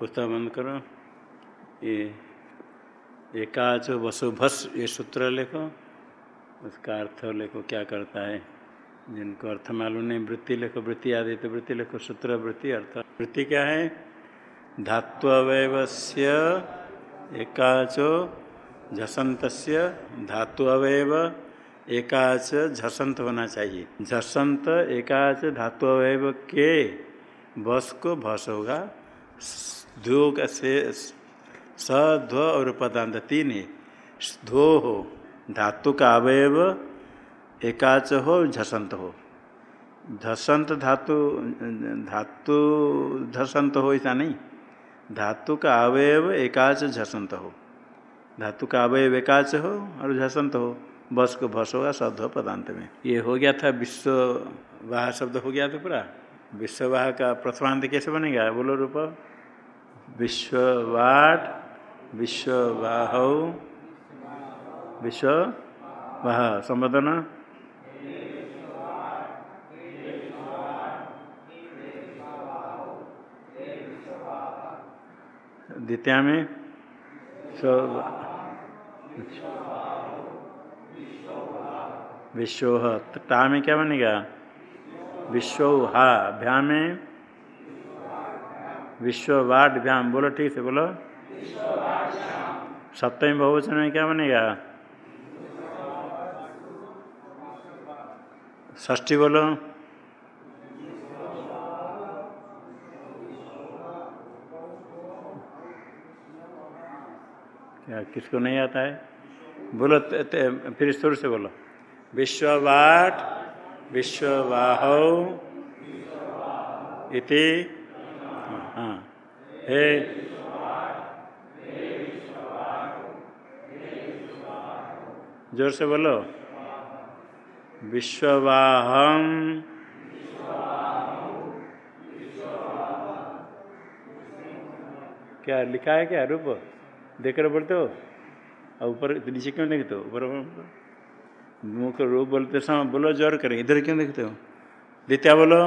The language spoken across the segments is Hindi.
पुस्तक बंद करो। ये एकाच वसु भस, ये सूत्र लिखो। उसका अर्थ लिखो, क्या करता है? जिनको अर्थ मालूम नहीं, वृत्ति लिखो, वृत्ति आदि तो वृत्ति लिखो, सूत्र, वृत्ति, अर्थ। वृत्ति क्या है? धात्वयवस्य एकाचो झसंत धातु अवयव एकाच झसंत होना चाहिए। झसंत एकाच धातु अवयव के, बस को भस होगा। ध्व से स ध्व और पदांत तीन है। ध्व हो, धातु का अवयव, एकाच हो, झसंत हो। झसंत धातु धातु झसंत हो ऐसा नहीं। धातु का अवयव, एकाच, झसंत हो। धातु का अवयव, एकाच हो और झसंत हो। बस को भस होगा सद पदांत में। ये हो गया था विश्व वाह शब्द हो गया था पूरा। विश्ववाह का प्रथमांत कैसे बनेगा बोलो रूप विश्ववाट विश्ववाह विश्व वाह संबोधन द्वितीय में विश्व टा में क्या बनेगा विश्व हा भ्या में विश्व वाट भ्याम बोलो ठीक से बोलो। सप्तमी बहुवचन में क्या बनेगा? ष्ठी बोलो। क्या, किसको नहीं आता है? बोलो फिर सुर से बोलो। विश्ववाट विश्ववाह इति हाँ हे ज़ोर से बोलो। विश्ववाहम क्या लिखा है क्या? रूप? देख रहे बोलते हो? और ऊपर नीचे क्यों देखते हो ऊपर मुख रूप बोलते समय बोलो, ज़ोर करें। इधर क्यों देखते हो? द्वितीय बोलो।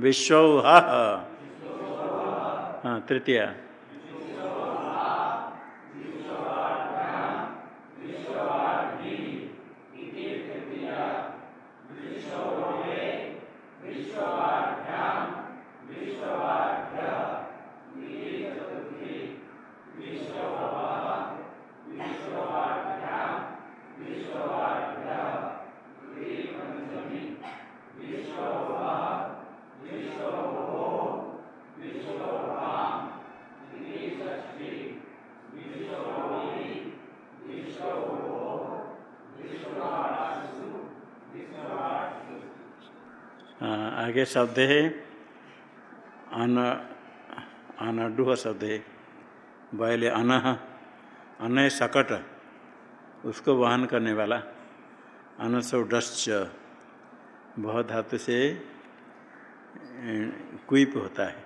विश्व हाँ तृतीय। आगे शब्द है, अन, अनडुह शब्द है। बैल अनह अन सकट, उसको वहन करने वाला। अनसो डश्च, बहुत धातु से क्विप होता है।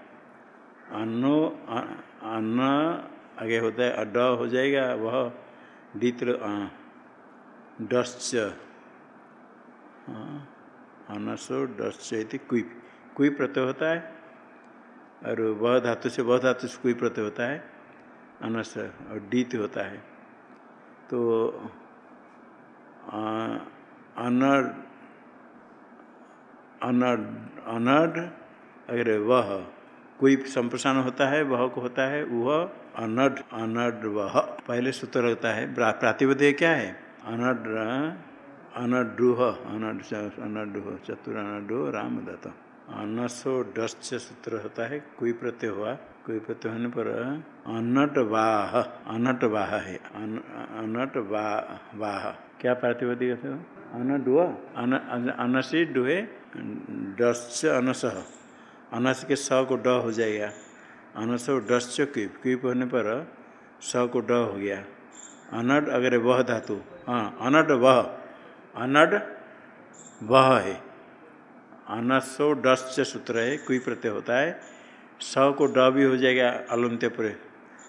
अन्नो अन्न आगे होता है, अड हो जाएगा, वह दित्र डश्च। अनसो डस्ती कुई कुई प्रत्यय होता है, और वह धातु से वह धातु से कुई प्रत्यय होता है अनस और डीत होता है। तो अनड अनड अगर वह कोई संप्रसारण होता है, वह को होता है, वह अनड अनड वह। पहले सूत्र होता है प्रातिपदय क्या है? अनड अनडुह अनडुह चतुर अनडुह राम दत्त अनसो डस्य सूत्र होता है, कोई प्रत्यय हुआ, कोई प्रत्यय होने पर अनट वाह अनट वाह है अनट वाह क्या प्रातिपदिक कहते हो अनडुह अनसी डुहे डस्य अनस। अनस के स को ड हो जाएगा। अनसो डस्य क्वीप क्वीप होने पर, स को ड हो गया। अनड अगर वह धातु हाँ अनट वह अनड वह है। अनसो डस्य सूत्र है कोई प्रत्यय होता है। स को ड भी हो जाएगा अलुंत्य पूरे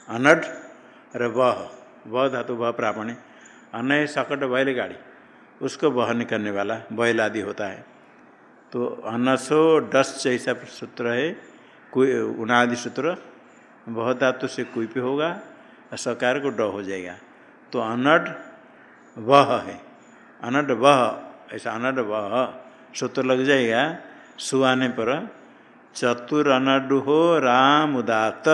अनड अरे वह। वह धातु, वह प्रापणे अनय सकट बैल गाड़ी। उसको वहन करने वाला बैल आदि होता है। तो अनसो डस ऐसा सूत्र है कोई उनादि सूत्र। वह धातु से कोई पे होगा सकार को ड हो जाएगा। तो अनड वह है। अनड वह ऐसा अनड वह सूत्र लग जाएगा, सु आने पर चतुर अनड हो राम उदात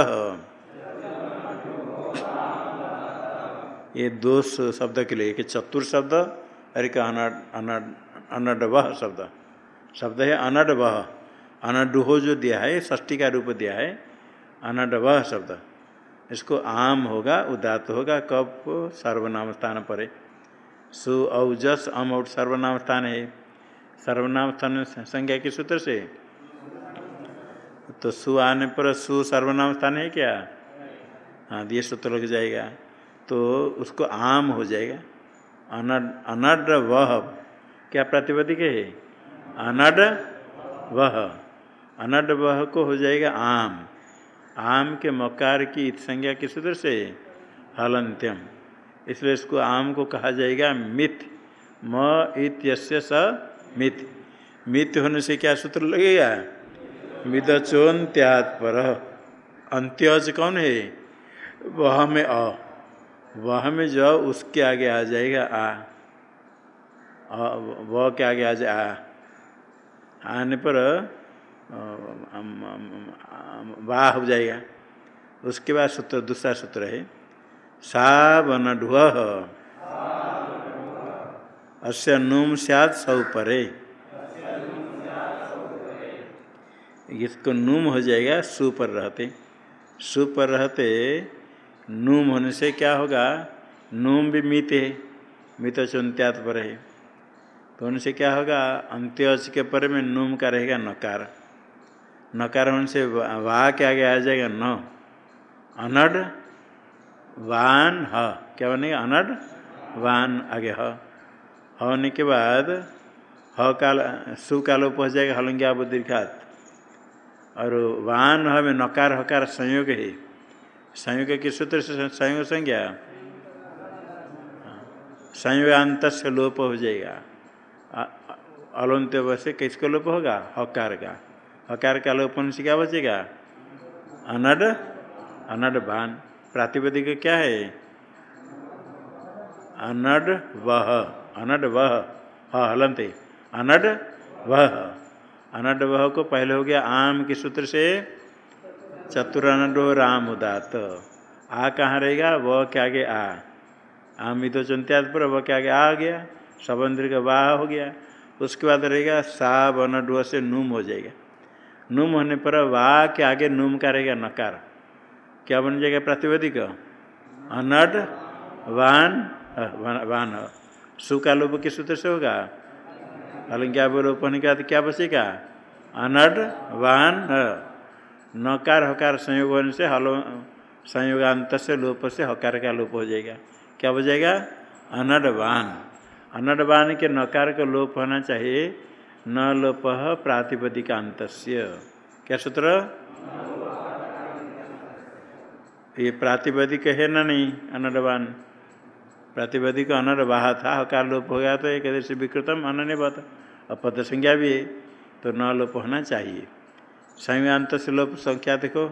ये दो शब्द के लिए, एक चतुर शब्द, और एक अनड अनड अनड वह शब्द। शब्द है अनड वह अनडुहो जो दिया है षष्टी का रूप दिया है अनड वह शब्द। इसको आम होगा उदात होगा कब सर्वनाम स्थान पर सु औजस अम और सर्वनाम स्थान है सर्वनाम स्थान संज्ञा के सूत्र से? तो सु आने पर सु सर्वनाम स्थान है क्या? हाँ ये सूत्र लग जाएगा। तो उसको आम हो जाएगा। अनड अनड वह। क्या प्रतिपदिक है? अनड वह। अनड वह को हो जाएगा आम। आम के मकार की संज्ञा के सूत्र से हलंत्यम। इसलिए इसको आम को कहा जाएगा मिथ। म इत्यस्य स मिथ। मिथ होने से क्या सूत्र लगेगा? मिदचोन त्याग पर। अंत्यज कौन है? वह में अ। वह में जो उसके आगे आ जाएगा आ। वह के आगे आ जाए आ। आने पर वाह हो जाएगा। उसके बाद सूत्र, दूसरा सूत्र है। सा वन ढुह अस्य नुम सद सौ परे इसको नूम हो जाएगा सु पर रहते। सु पर रहते नूम होने से क्या होगा? नूम भी मित है मित चुनत्यात पर। है तो उनसे क्या होगा? अंत्य के पर में नूम का रहेगा नकार। नकार होने से वाह के आगे आ जाएगा न। अनड वान ह। क्या बने अनड? वान आगे ह। होने के बाद ह काल, सु का लोप हो जाएगा हलंग्या बुद्धिखात और वान ह में नकार, हकार संयोग है। संयोग के सूत्र से संयोग संज्ञा? संयोगांत से लोप हो जाएगा। अलंत्य से किसको लोप होगा? हकार का। हकार का लोपन से क्या बचेगा? अनड? अनड भान। प्रातिपदिक क्या है? अनड वह अनड वह हलंते अनड वह अनड वह को पहले हो गया आम के सूत्र से चतुर चतुरानडो राम उदात आ कहाँ रहेगा? वह के आगे आ। आम इधो चंत्याद पर वह के आगे आ गया। सबंद्र का वाह हो गया। उसके बाद रहेगा सा वन डुआ से नूम हो जाएगा। नूम होने पर वाह के आगे नूम का रहेगा नकार। क्या बन जाएगा प्रातिपदिक अनड वान वान सु का लोप किस सूत्र से होगा। लोप होने के क्या बचेगा? अनड वान नकार, हकार संयोग होने से हलो, संयोगांत से लोप से हकार का लोप हो जाएगा। क्या हो जाएगा? And one. अनड वान के नकार का लोप होना चाहिए। न लोप प्रातिपदिकांत क्या सूत्र? ये प्रातिपदिक है ना नहीं अनडवान प्रातिपदिक अनडवाह था हकार लोप हो गया तो एक से विकृतम अनन्य बात अपद संज्ञा भी है तो न लोप होना चाहिए। संज्ञांत से लोप संख्या देखो,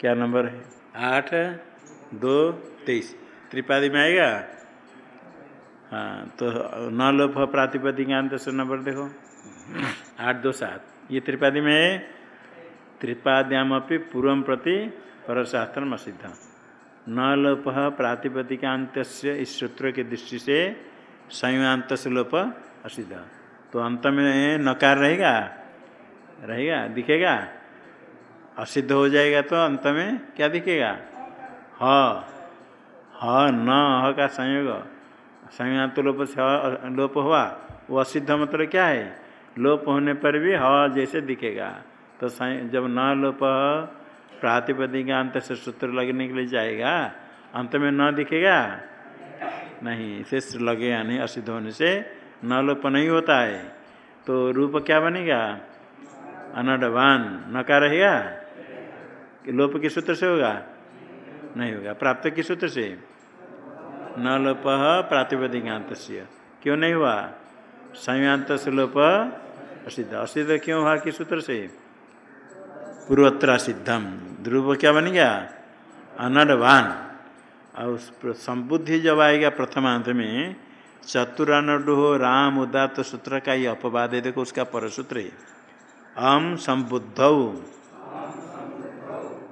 क्या नंबर है? आठ, दो, तेईस। त्रिपादी में आएगा? हाँ तो न लोप प्रातिपदिकांत से नंबर देखो। आठ, दो, सात। ये त्रिपादी में है। त्रिपाद्याम अपनी पूर्व प्रति परशास्त्र असिद्ध न लोप प्रातिपदिकांत इस सूत्र की दृष्टि से संयुक्त लोप असिद्ध तो अंत में नकार रहेगा? रहेगा? दिखेगा? असिद्ध हो जाएगा तो अंत में क्या दिखेगा? ह। ह, न, ह का संयोग। संयुक्त लोप से लोप हुआ। वो असिद्ध मतलब क्या है? लोप होने पर भी ह जैसे दिखेगा। तो जब न लोप प्रातिपदिक अंत से सूत्र लगने के लिए जाएगा। अंत में न दिखेगा? नहीं शेष लगेगा नहीं असिद्ध होने से न लोप नहीं होता है। तो रूप क्या बनेगा? अनडवान। नका रहेगा? लोप के सूत्र से होगा? नहीं होगा। प्राप्त के सूत्र से? न लोप प्रातिपदिक क्यों नहीं हुआ? संयांत से लोप असिद्ध। असिद्ध क्यों हुआ किस सूत्र से? पूर्वोत्तरा सिद्धम। ध्रुव क्या बन गया? अनडवान और संबुद्धि जब आएगा प्रथमांत में चतुरानडो राम उदात सूत्र का ये अपवाद है, देखो उसका परसूत्र है। अम संबुद्ध।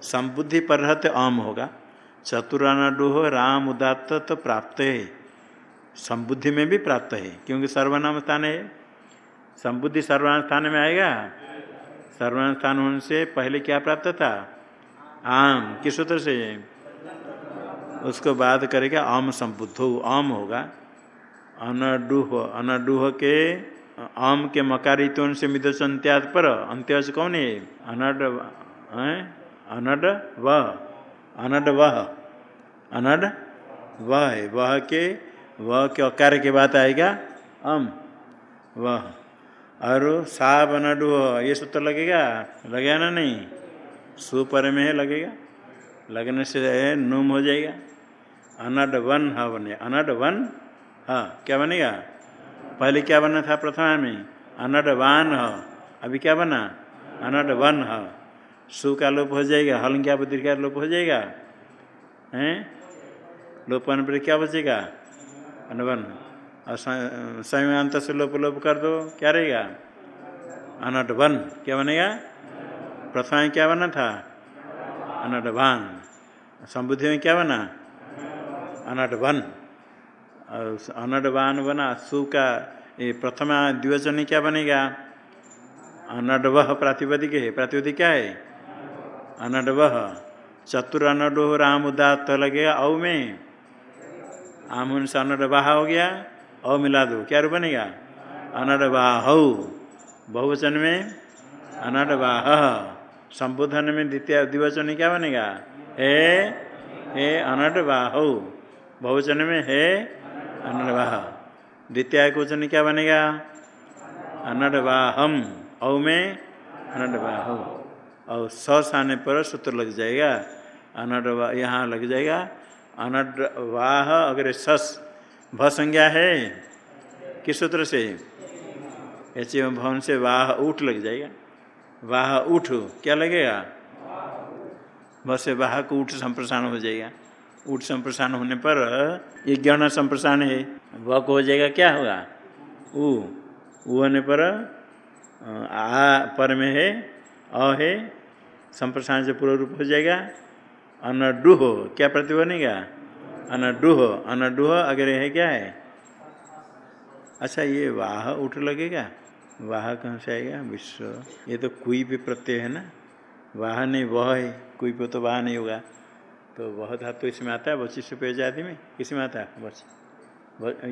संबुद्धि पर रहते अम होगा। चतुरानडो राम उदात तो प्राप्त है। संबुद्धि में भी प्राप्त है, क्योंकि सर्वनाम स्थान है। संबुद्धि सर्वनाम स्थान में आएगा। सर्वनाम स्थान होने से पहले क्या प्राप्त था? आम। किस सूत्र से? उसको बाद करेगा आम संबुद्ध। आम होगा। अनडूह। अनडूह के, आम के मकारित्व से मिदोचंत्याद पर। अंत्य कौन है? अनड अनड वह। अनड वह। अनड वह है। वह के वह के अकार के बाद आएगा। अम वह। और सा बनडू ये सूत्र लगेगा? लगेगा ना नहीं? सुपर में है, लगेगा। लगने से नुम हो जाएगा। अनड वन, ह बने अनड वन हाँ क्या बनेगा? पहले क्या बना था प्रथमा में? अनड वान, ह। अभी क्या बना? अनड वन, ह। सु का लोप हो जाएगा हल क्या बुद्धि लोप हो जाएगा? हैं? लोपन पर क्या बचेगा? अनवन। और संयमांत से लोप लोप कर दो। क्या रहेगा अनट वन। क्या बनेगा प्रथमा क्या बना था? अनट वान। संबुद्धि में क्या बना? अनट वन। और अनट वान बना, सु का, ये प्रथमा द्विवचन क्या बनेगा? अनड वह प्रातिपदिक है। प्रातिपदिक क्या है? अनड वह। चतुर अनडो राम उदात लगेगा औ में। आम से अनड बाहा हो गया। औ मिला दो। क्या रूप बनेगा अनड बाह बहुवचन में? अनड बाह संबोधन में द्वितीय द्विवचन क्या बनेगा? हे हे अनड बाह बहुवचन में हे अनड बाह द्वितीय क्वेश्चन क्या बनेगा? अनड बाहम औ में अनड बाह और स आने पर सूत्र लग जाएगा। अनड यहाँ लग जाएगा। अनड वाह अगर सस भ संज्ञा है? किस सूत्र से? एच भवन से वाह उठ लग जाएगा। वाह उठ क्या लगेगा? बस से वाह को उठ संप्रसारण हो जाएगा। उठ संप्रसारण होने पर ये ज्ञान संप्रसारण है। वह को हो जाएगा, क्या होगा? ऊ। होने पर आ, पर में है, अ है, संप्रसारण से पूर्व रूप हो जाएगा। अनडुह, क्या प्रति बनेगा? अनडुह अनडुह अगर है क्या है? अच्छा ये वाह उठ लगेगा। वाह कहाँ से आएगा? विश्व। ये तो कोई भी प्रत्यय है ना? वाह नहीं, वह है। कोई पे तो वाह नहीं होगा। तो वह धातु इसमें आता है वचिष्ठ पे आज़ादी में? किसमें आता है?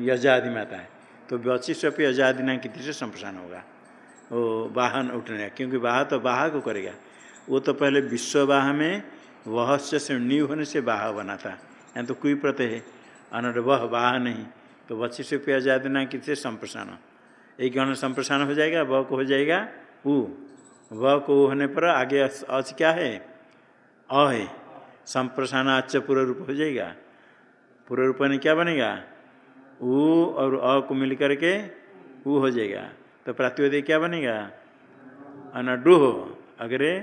यजादि में आता है। तो वचिष्ठ पे आज़ादी ना कितनी से संप्रसारण होगा। वो वाहन उठने का, क्योंकि वाह तो वाह को करेगा। वो तो पहले विश्ववाह में वह से न्यू होने से वाह बना था। यहाँ तो कोई प्रत्यय है। अनट वह वाह नहीं। तो वचिष्ठ पे आज़ादी ना कितने संप्रसारण। एक गण संप्रसारण हो जाएगा व को हो जाएगा उ व को होने पर आगे अच क्या है? अ है। संप्रसारण अच्छ पूर्व रूप हो जाएगा। पूर्व रूप में क्या बनेगा? उ और अ को मिल करके उ हो जाएगा। तो प्रातिपदिक क्या बनेगा? अनडुह अगरे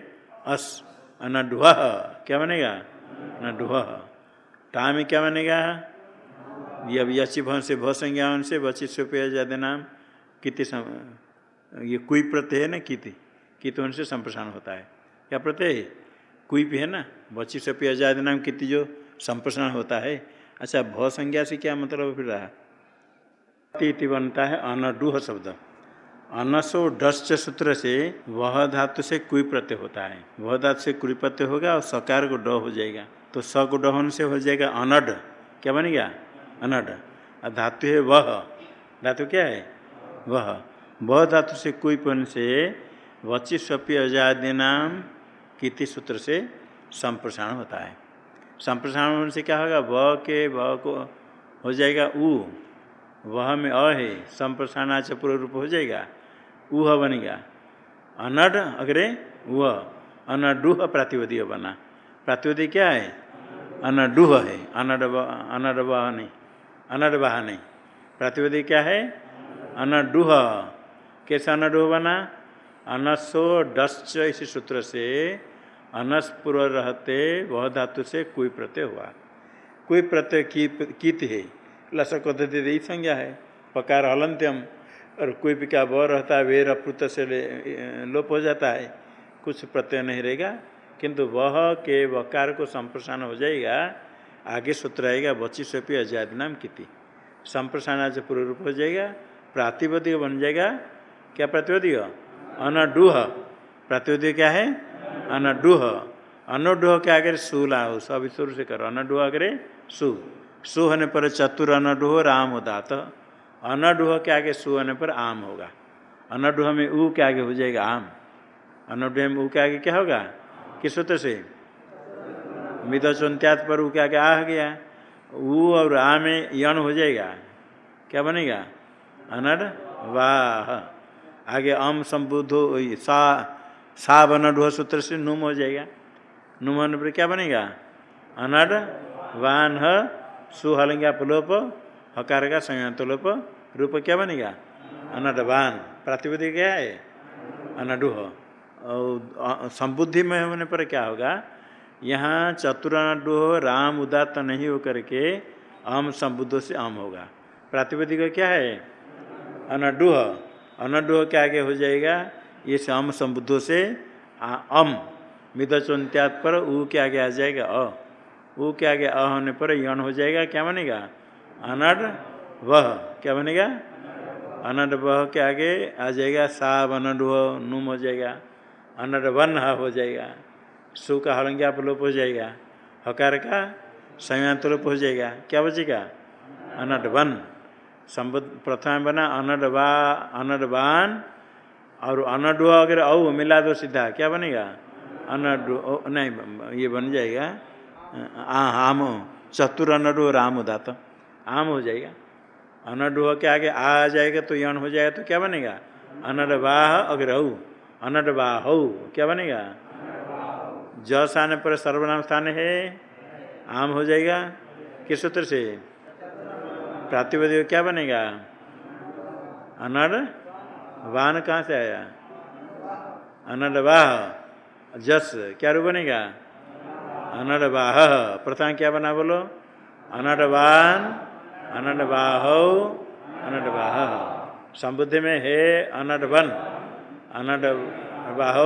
अस। अनडुह क्या बनेगा? अनडुह टा में क्या बनेगा? ये अब यची भवन से भ संज्ञा से बची सुपया ज़्यादा नाम। किति ये कुई प्रत्यय है ना किति? कित से संप्रसारण होता है। क्या प्रत्यय है? है ना? बची सपी आज़ाद नाम किति जो संप्रसारण होता है। अच्छा भ संज्ञा से क्या मतलब फिर रहा? इति बनता है अनडूह शब्द। अनसो डश्च सूत्र से वह धातु से कुई प्रत्यय होता है। वह धातु से कुई प्रत्यय होगा और सकार को ड हो जाएगा। तो स को होने से हो जाएगा अनड। क्या बनेगा अनड। और धातु है वह। धातु क्या है? वह। वह धातु से कोई पन से वचि स्वपी अजादि नाम किति सूत्र से संप्रसारण होता है। संप्रसारण होने से क्या होगा? व के व को हो जाएगा उ। वह में अ है। संप्रसारणाच पूर्व रूप हो जाएगा। उह बनेगा अनड, अग्रे, वह। अनडूह प्रातिपदीय बना। प्रातिपदी क्या है? अनडूह है अनड अनड नहीं अनड नहीं प्रातिपदी क्या है? अनडुह। कैसे अनडुह बना? अनसो डश्च इसी सूत्र से अनस पूर्व रहते, वह धातु से कोई प्रत्यय हुआ। कोई प्रत्यय कीत है। लसक यही संज्ञा है। पकार हलंत्यम, और कोई भी क्या ब रहता है, वेर अप्रुत से लोप हो जाता है। कुछ प्रत्यय नहीं रहेगा। किंतु वह के वकार को संप्रसारण हो जाएगा, आगे सूत्र आएगा, बची सोपी अजाद नाम किति। संप्रसारण आज पूर्व रूप हो जाएगा, प्रातिपदिक बन जाएगा, क्या प्रतिपदिक? अनडूह। प्रतिपदिक क्या है? अनडूह। अनडूह के आगे सु लाओ सब शुरू से करो। अनडूह आगे सु। सु होने पर चतुर अनडूह, राम उदात अनडूह के आगे सु होने पर आम होगा। अनडूह में ऊ के आगे हो जाएगा आम। अनडूह में ऊ के आगे क्या होगा? किस सूत्र से? मित चुनत्यात पर ऊ क्या क्या आ गया? ऊ और आ में यण हो जाएगा। क्या बनेगा? अनड वाह। आगे अम संबुद्ध सा सा बनडुह सूत्र से नुम हो जाएगा। नुम होने पर क्या बनेगा? अनड वान ह सुहलंगा पुलोप हकार का संयंतलोप रूप क्या बनेगा? अनड वान। प्रातिपदिक क्या है? अनडुह और संबुद्धि में होने पर क्या होगा? यहाँ चतुराडुह राम उदात्त नहीं होकर के अम संबुद्धों से अम होगा। प्रातिपदिक क्या है? अनडुह अनडुह के आगे हो जाएगा। ये अम संबुद्धों से अम, मिदचोन्त्यात पर ऊ के आगे आ जाएगा, अ। ऊ के आगे अ होने पर यण हो जाएगा, क्या बनेगा? अनड वह, क्या बनेगा? अनड वह के आगे आ जाएगा साब अनडुह नुम हो जाएगा। अनड वन हो जाएगा। सु का हलंग्या लोप हो जाएगा। हकार का संयंत लोप हो जाएगा। क्या बचेगा? And one. संबुद्ध प्रथम बना अनड वा अनड और अनडु अगर औ मिला दो सीधा, क्या बनेगा? अनडु नहीं, ये बन जाएगा। आ, आम, चतुर अनडु राम दात आम हो जाएगा। अनडुह के आगे आ जाएगा तो यण हो जाएगा तो क्या बनेगा? अनड वाह अगर औ। अनड वाह क्या बनेगा? जस आने पर सर्वनाम स्थान है। आम हो जाएगा। किस सूत्र से? प्रातिपदिक क्या बनेगा? अनड वान कहाँ से आया? अनडवाह जस, क्या रूप बनेगा? अनड वाह प्रथम क्या बना बोलो? अनड वान अनड वाह संबुद्धि में हे अनड वन अनड बाह,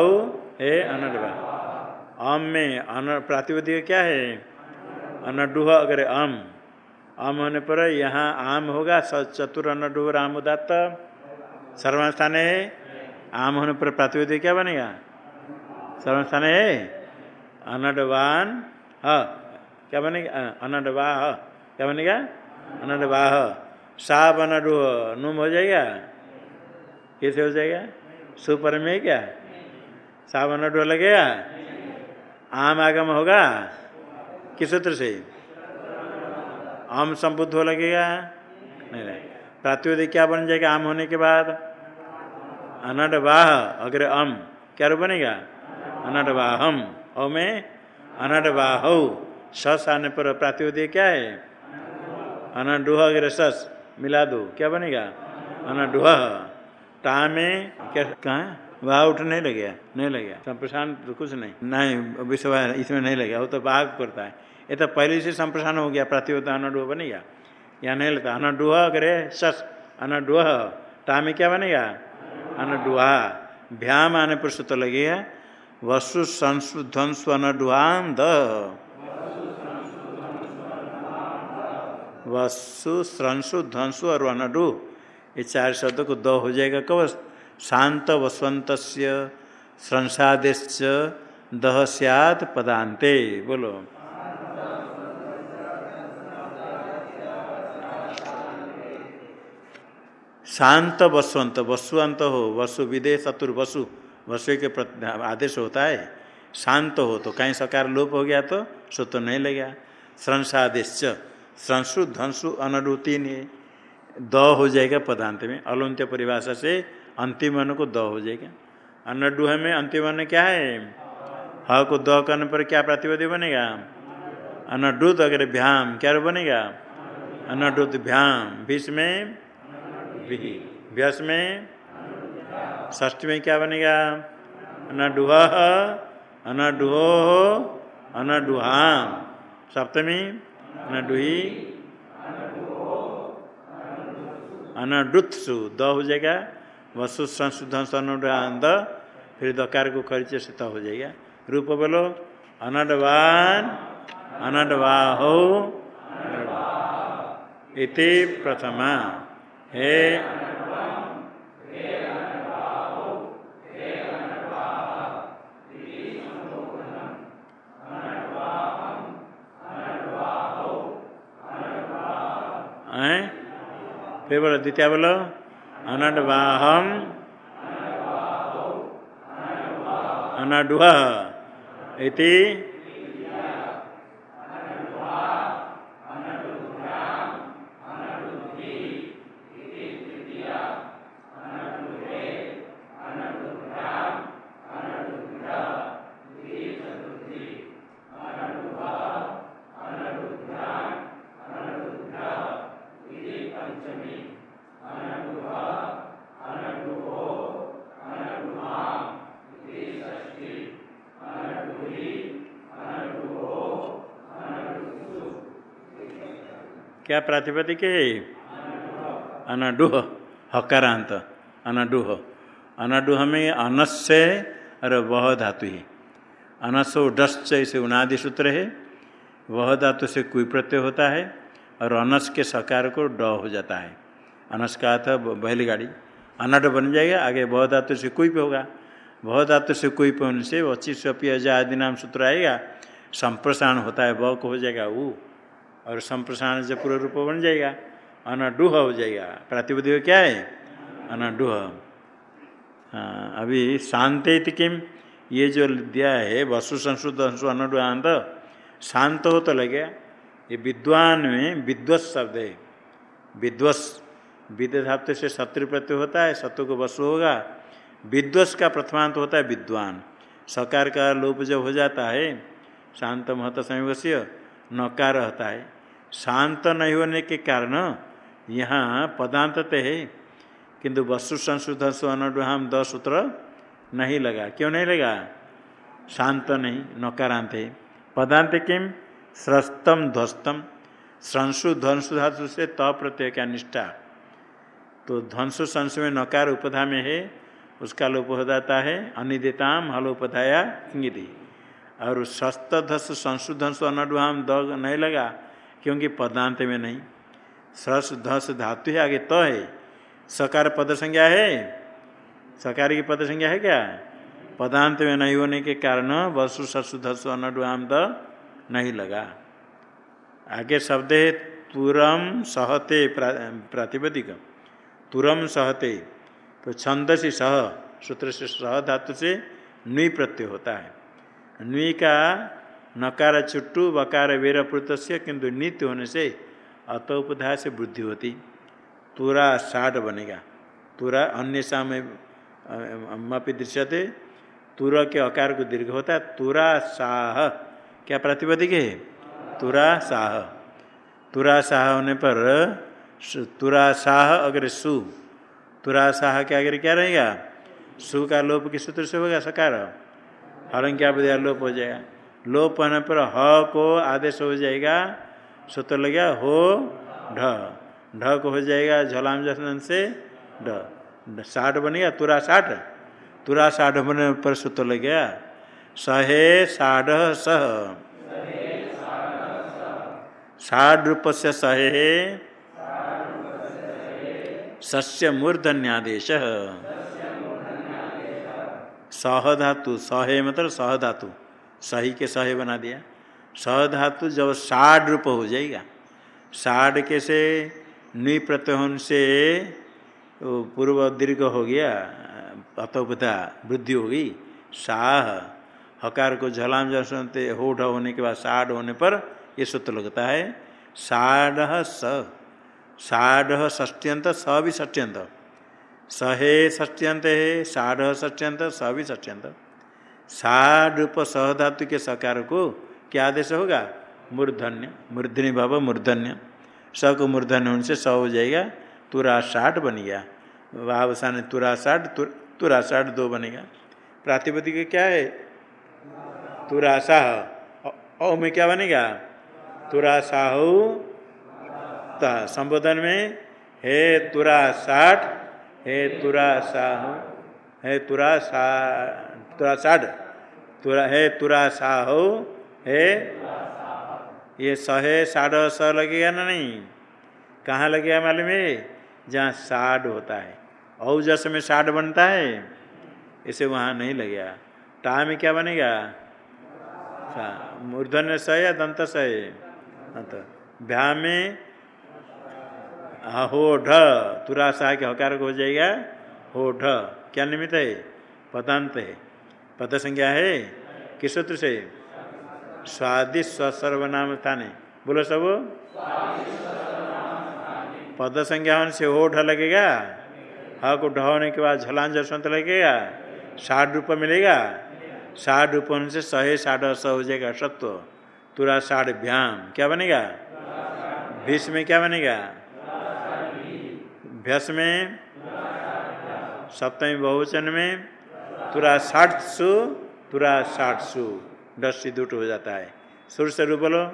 हे अनड वाह अम में अन प्रातिपदिक क्या है? अनडुह अगर अम आम होने पर यहाँ आम होगा, स चतुर अनडुह राम उदात सर्वस्थान है? आम होने पर प्रातिपदिक क्या बनेगा? सर्वस्थान है? अनडवान, ह। क्या बनेगा? अनडवाह क्या बनेगा? अनडवाह सा बनडुह नुम हो जाएगा? कैसे हो जाएगा? सुपर में क्या? सा बनडुह लगेगा आम आगम होगा? किस सूत्र से? आम संबुद्ध हो लगेगा नहीं प्रातिपदिक क्या बन जाएगा आम होने के बाद? अनड वाह, अग्र अम। क्या रूप बनेगा? अनड वाहम औ में अनड वाह सस आने पर प्रातिपदिक क्या है? अनडुह अग्र सस। मिला दो। क्या बनेगा? अनडुह टा में क्या, कहाँ वाह उठ नहीं लगेगा नहीं लगेगा संप्रसारण तो कुछ नहीं। नहीं, विश्व इसमें नहीं लगेगा वो तो बाघ करता है। ये तो पहले से संप्रसारण हो गया प्रतियोगिता अनडुह बनेगा यहाँ नहीं लगता, अनडुह करे सस अनडुह। टा में क्या बनेगा? अनडुहा। भ्याम आने पर सूत्र लगेगा वसु संसु ध्वंसु अनडुहान द वसु संसु ध्वंसु और अनडु। ये चार शब्द को द हो जाएगा, कब? शांत वसंत संसादेश दह सियात पदांते बोलो। शांत वसुअंत वसुअंत हो, वसु विदे चतुर वसु वसु के आदेश होता है। शांत हो तो कहीं सकार लोप हो गया तो सो तो नहीं लगेगा। संसादेश संसु धंसु अनडु तीन द हो जाएगा पदांत में। अलंत्य परिभाषा से अंतिम अन्न को द हो जाएगा। अनडुह में अंतिम अन्न क्या है? ह को द करने पर क्या प्रतिपदि बनेगा? अनडुत अगर भ्याम, क्या बनेगा? अनडुत भ्याम। भीष में? व्यस में? ष्ठी में क्या बनेगा? अनडुह अनडुहो अनडुहाम सप्तमी? अनडुही अनडुत्सु, द हो जाएगा, वसु संशुद्ध अनुड फिर दकार को खरीचे से त हो जाएगा। रूप बोलो, अनडवान, अनडवाहो, इति प्रथमा, हे फिर बोलो द्वितीय बोलो। अनडवाहम अनडुह इति क्या प्रातिपदिक है अनडुह, हकारांत। अनडुह। अनडुह में अनस्य और वह धातु ही। अनसो डश्च इसे उनादि सूत्र है। वह धातु से कुई प्रत्यय होता है और अनस के सकार को ड हो जाता है। अनस का अर्थ बैलगाड़ी अनड बन जाएगा, आगे वह धातु से कुई होगा। वह धातु से कुई पे होने से पच्चीस स्वपी आदि नाम सूत्र आएगा। संप्रसारण होता है, वह को हो जाएगा वो और संप्रसारण से पूर्व रूप बन जाएगा, अनडूह हो जाएगा। प्रातिपदिक क्या है? अनडूह। हाँ अभी शांत किम? ये जो दिया है, वसु संशुद्ध अंशु अनडुहांत शांत हो तो लगे। ये विद्वान में विद्वस शब्द है। विद्वस धातु से शत्रु प्रत्यय होता है, शत्रु को वसु होगा। विद्वस का प्रथमांत होता है विद्वान। सकार का लोप जब हो जाता है, शांत महत संयोगस्य नकार रहता है? शांत नहीं होने के कारण यहाँ पदांत तो है। किंतु वस्तु संशुद्ध अनुडुहाम द सूत्र नहीं लगा। क्यों नहीं लगा? शांत नहीं, नकारांत है। पदांत किम? स्रस्तम ध्वस्तम। संशु ध्वंसु धातु से त प्रत्यय का निष्ठा। तो ध्वंसु संशु में नकार उपधा में है, उसका लोप हो जाता है, अनिदिताम हलोपधाया इंगिति। और सस्त धस संशु ध्वंसु अनुडुहाम द नहीं लगा, क्योंकि पदांत में नहीं। सस धस धातु है आगे त तो है सकार पद संज्ञा है? सकार की पद संज्ञा है क्या? पदांत में नहीं होने के कारण वसु ससु धसु अनुआम द नहीं लगा। आगे शब्द है तुरम सहते प्रातिपदिक। तुरम सहते। तो छंद से सह, सूत्र से सह धातु से नुई प्रत्यय होता है। नुई का नकार चुट्टू, वकार वीर पुत किंतु नित्य होने से अतोपधा से वृद्धि होती। तुरा साठ बनेगा। तुरा अन्य साम दृश्य दृश्यते। तुर के अकार को दीर्घ होता है। तुरा साह। क्या प्रातिपदिक है तुरा साह। तुरा साह होने पर तुरा साह अगर सु, तुरा साह के आगे क्या रहेगा? सु का लोप किस सूत्र से होगा? सकार। हरंग क्या लोप हो जाएगा लोप होने पर ह को आदेश हो जाएगा सूत्र लग गया हो ढ। ढ को हो जाएगा झलाम जसन से ढ साठ बनेगा तुरा साठ। तुरा साठ बने पर सूत्र लग गया सहे साढ़ सह। साढ़ रूप से सहे। सस्य मूर्धन्यादेश। सह धातु सहे मतलब सह धातु सही के सहे बना दिया। सह धातु जब साढ़ रूप हो जाएगा, साढ़ के से नी प्रत्यहन से पूर्व दीर्घ हो गया अतोपता वृद्धि हो गई। साह, हकार को झलाम जलते होठ होने के बाद साढ़ होने पर ये सूत्र लगता है। साढ़ स साढ़ स भी सहे ष्ट्यंत है साढ़ ष्ट्यंत स भी ष्ट्यंत साठ रूप सहधातु के सकार को क्या आदेश होगा? मूर्धन्य। मूर्धनि भव मूर्धन्य। स को मूर्धन्य उनसे स हो जाएगा, तुरा साठ बन गया वावसान तुरा साठ तुरासाठ दो बनेगा। प्रातिपदिक क्या है? तुरासाह औ में क्या बनेगा? तुरासाहु संबोधन में, हे तुरा साठ हे तुरा साहु हे तुरा सा तुरा, हे तुरा साहु हे ये सहे साढ़ स लगेगा ना नहीं? कहाँ लगेगा मालूम है? जहाँ साढ़ होता है। औ जस में साढ़ बनता है, इसे वहाँ नहीं लगेगा। टा में क्या बनेगा? मूर्धन्य स या दंत स है भ्या में हो ढ, तुरा सा के हकार हो जाएगा, हो ढ। क्या निमित्त है? पदांत है। पद संज्ञा है? किस सूत्र से? स्वादिष्ट सर्वनाम स्थाने बोलो सब। पद संज्ञा से हो ढ लगेगा। ह को ढ होने के बाद झलांझर संत लगेगा। साठ रूप मिलेगा। साठ रूप होने से सहे साठ स हो जाएगा सत्व। तुरा साठ भ्याम। क्या बनेगा? भीष में क्या बनेगा? भ्यस में, सप्तमी बहुवचन में तुरा साठ सु तुरा साठ सु दस से दुट हो जाता है। सुर से रू बोलो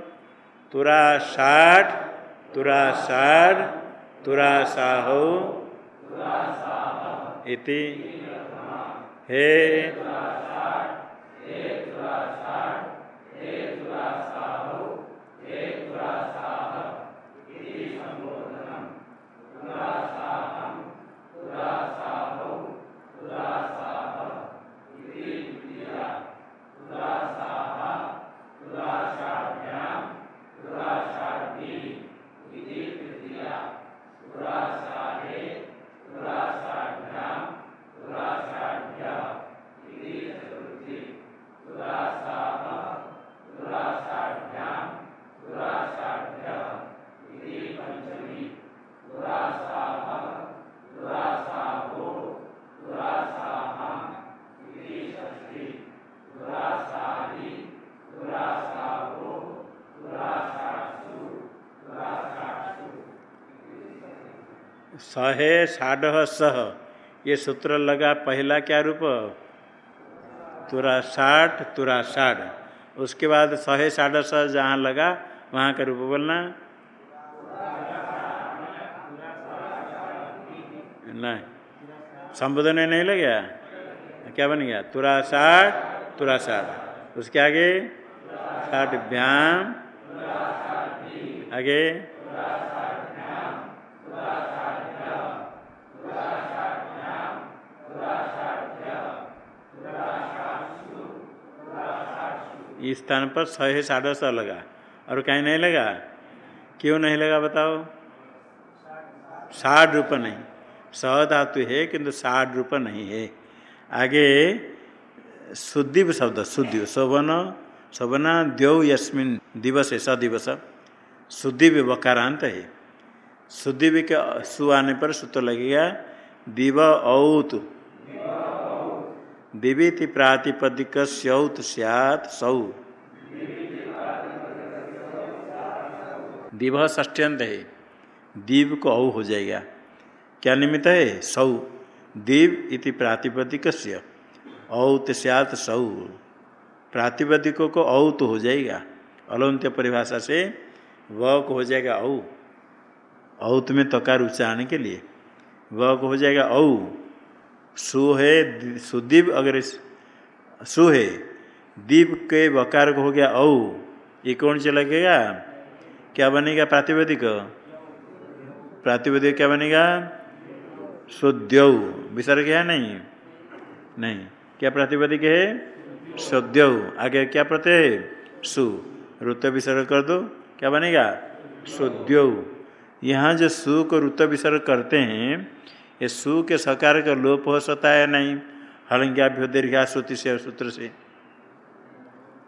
तुरा साठ तुरा साठ तुरा साहो इति। हे सहे साढ़ सह। ये सूत्र लगा पहला क्या रूप? तुरा साठ तुरा साठ उसके बाद सहे साढ़ सह जहाँ लगा, वहाँ का रूप बोलना? नहीं। संबोधन नहीं लगे क्या बन गया? तुरा साठ तुरा साठ उसके आगे? साठ व्याम आगे? इस स्थान पर सहे साढ़े सौ लगा। और कहीं नहीं लगा? क्यों नहीं लगा बताओ? साठ रूप नहीं। स धातु है, किंतु साठ रूप नहीं है। आगे शुद्धिव शब्द, शुद्धि, शोभन, शोभना द्यौ यस्मिन दिवस है सदिवस शुद्धिव वकारांत है। शुद्धिव के सु आने पर सूत्र लगेगा। दिव औत। दिवीति प्रातिपदिक स्यौत सियात सौ। दिव ष्ट्यंत है दीव को औ हो जाएगा। क्या निमित्त है? सौ। दीव इति प्रातिपदिक औत सियात सौ। प्रातिपदिकों को औत हो जाएगा। अलौंत्य परिभाषा से व को हो जाएगा औ। औत में तकार उच्चारण के लिए। व को हो जाएगा औ। सु है सुदीप अगर सु है दीप के वकार हो गया औ। ये कौन से लगेगा? क्या बनेगा प्रातिवेदिक प्रातिवेदिक क्या बनेगा? शुद्यौ विसर्ग है नहीं? नहीं। क्या प्रातिपदिक है? शुद्यौ आगे क्या प्रत्यय सु। रुत विसर्ग कर दो। क्या बनेगा? शुद्यौ यहाँ जो सु को रुत विसर्ग करते हैं ये सु के सकार का लोप हो सकता है नहीं? हलंग्याभ्यो दीर्घा श्रुति से सूत्र से।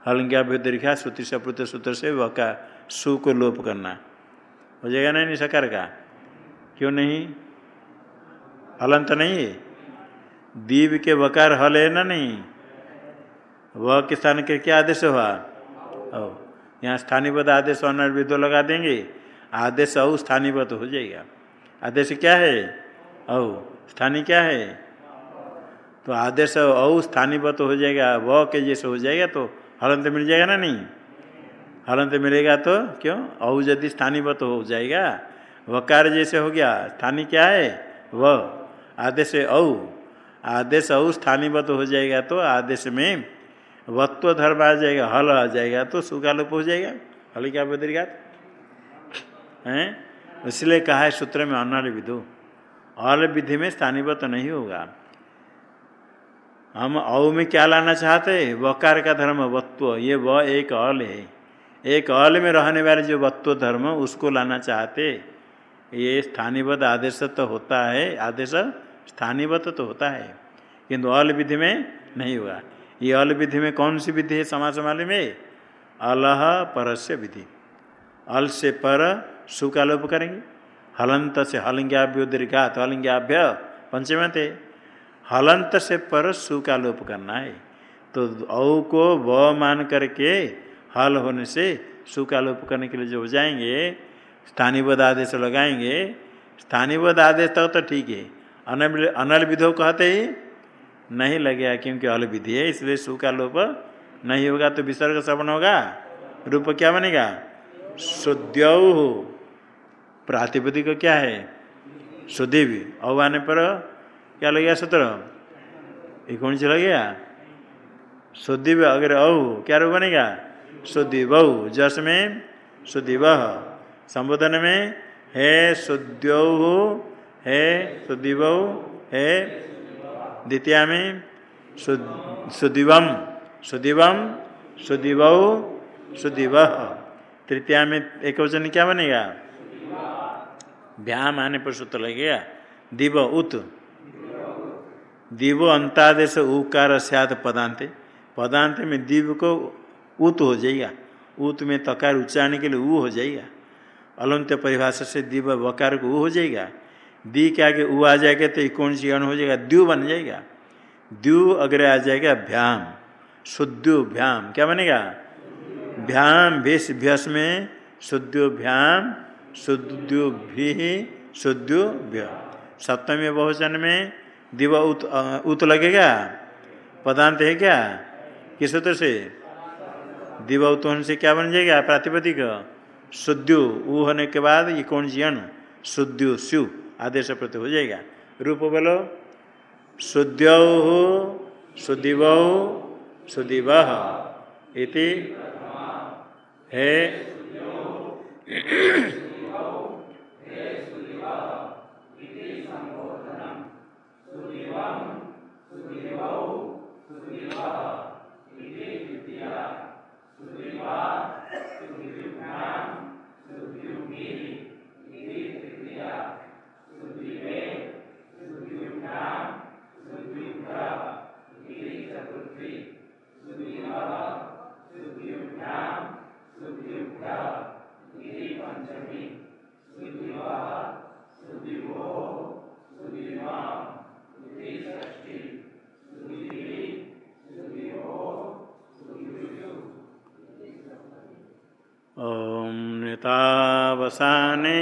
हलंग्याभ्यो दीर्घा श्रुति से अप्रुत सूत्र से वह का सु को लोप करना। हो जाएगा नहीं, नहीं सकार का? क्यों नहीं? हलंत नहीं है। दीव के वकार हल है ना नहीं? वह के स्थान के क्या आदेश हुआ? ओ यहाँ स्थानीय आदेश अनर्विदो लगा देंगे। आदेश औ स्थानीय हो जाएगा। आदेश क्या है? औ स्थानीय क्या है? तो आदेश औ स्थानीयवत हो जाएगा, व के जैसे हो जाएगा तो हलंत मिल जाएगा ना नहीं? हलंत मिलेगा तो क्यों? औ यदि स्थानीयवत हो जाएगा, वकार जैसे हो गया स्थानीय क्या है? व। आदेश औ। आदेश औ स्थानीयवत हो जाएगा तो आदेश में वत्व धर्म आ जाएगा, हल आ जाएगा तो सुखालोप हो जाएगा। हल क्या बदरीघात हैं? इसलिए कहा है सूत्र में अनल विधु अल विधि में स्थानीयवत नहीं होगा। हम औ में क्या लाना चाहते? हैं वकार का धर्म, वत्व। ये व एक अल है। एक अल में रहने वाले जो वत्व धर्म, उसको लाना चाहते। ये स्थानीयबद्ध आदेश तो होता है। आदेश स्थानीयबद्ध तो होता है। किंतु अल विधि में नहीं हुआ ये अल विधि में कौन सी विधि है समाज माले में अलह परस्य विधि। अल से पर सु का करेंगे हलंत से हलिंग्याभ्यो दीर्घात, हलिंग्याभ्य पंचमते हलंत से पर सु का लोप करना है। तो औ को व मान करके हल होने से सु का लोप करने के लिए जो हो जाएँगे स्थानीय आदेश लगाएँगे। स्थानीय आदेश तक तो ठीक है। अनल अनल विधो कहते ही, नहीं लगेगा क्योंकि अल विधि है, इसलिए सु का लोप नहीं होगा तो विसर्ग श्रवण होगा। रूप क्या बनेगा? शुद्ध प्रातिपदिक क्या है? सुदीव। औ आने पर क्या लग गया सूत्र? ये कौन सी लग गया? सुदीव अगर औ, क्या रूप बनेगा? सुदीव। जस में सुदीव। संबोधन में हे सुद्यौ, हे सुदीव, हे द्वितीय में सुदीवम। सुदीवम, सुदीव सुदीव। तृतीया में एक वचन क्या बनेगा? व्याम आने पर सूत्र लगेगा दिव उत दिव अंतादेश उकार सियात पदांत पदांत में दिव को उत हो जाएगा उत में तकार उच्चारण के लिए ऊ हो जाएगा अलंत परिभाषा से दिव वकार को ऊ हो जाएगा दी के आगे ऊ आ जाएगा तो कौन सी अण हो जाएगा द्यू बन जाएगा द्यू अगर आ जाएगा भ्याम शुद्ध भ्याम क्या बनेगा भ्याम भेष भ्यस में शुद्धोभ्याम शुद्धोभ्य शुद्धोभ्य सप्तमी बहुवचन में दिव उत उत लगेगा पदांत है क्या? किस सूत्र से? दिव उत होने से क्या बन जाएगा? प्रातिपदिक। शुद्ध ऊ होने के बाद ये कौन सी अण? स्यु आदेश प्रति हो जाएगा। रूप बोलो। शुद्ध सुदिव शुद्धिव इति है। नेतावसाने